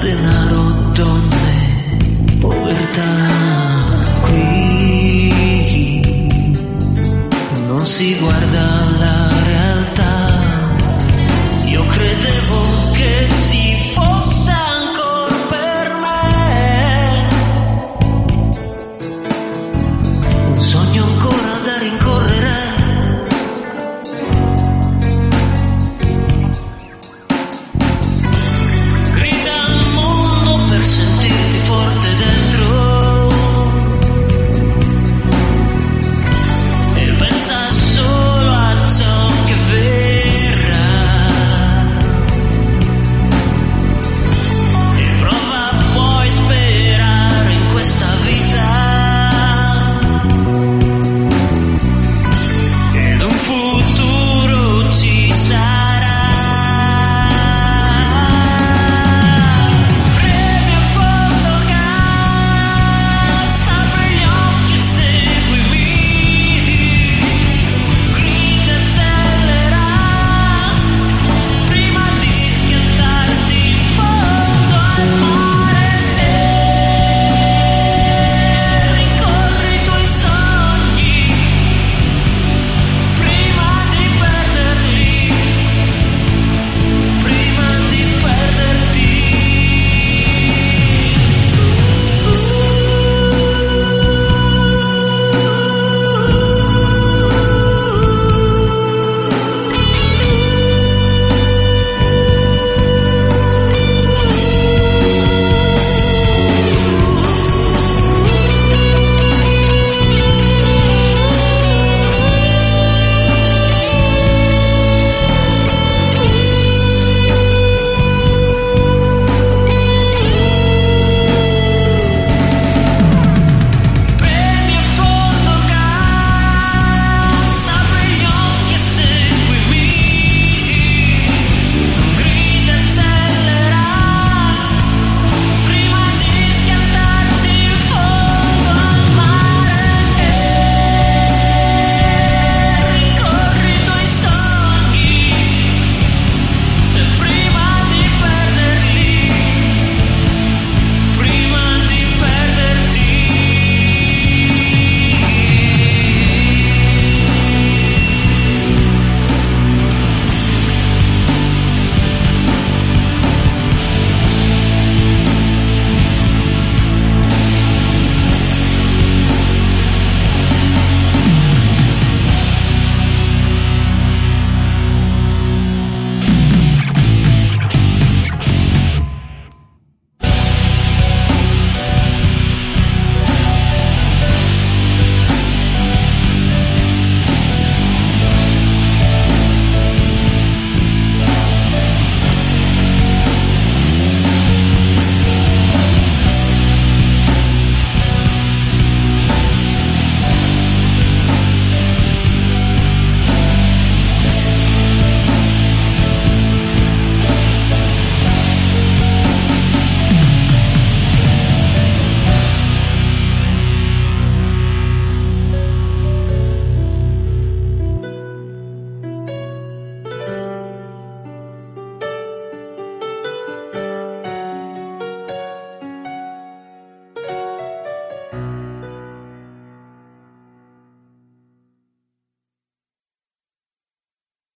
denaro, donne, povertà. Qui non si guarda la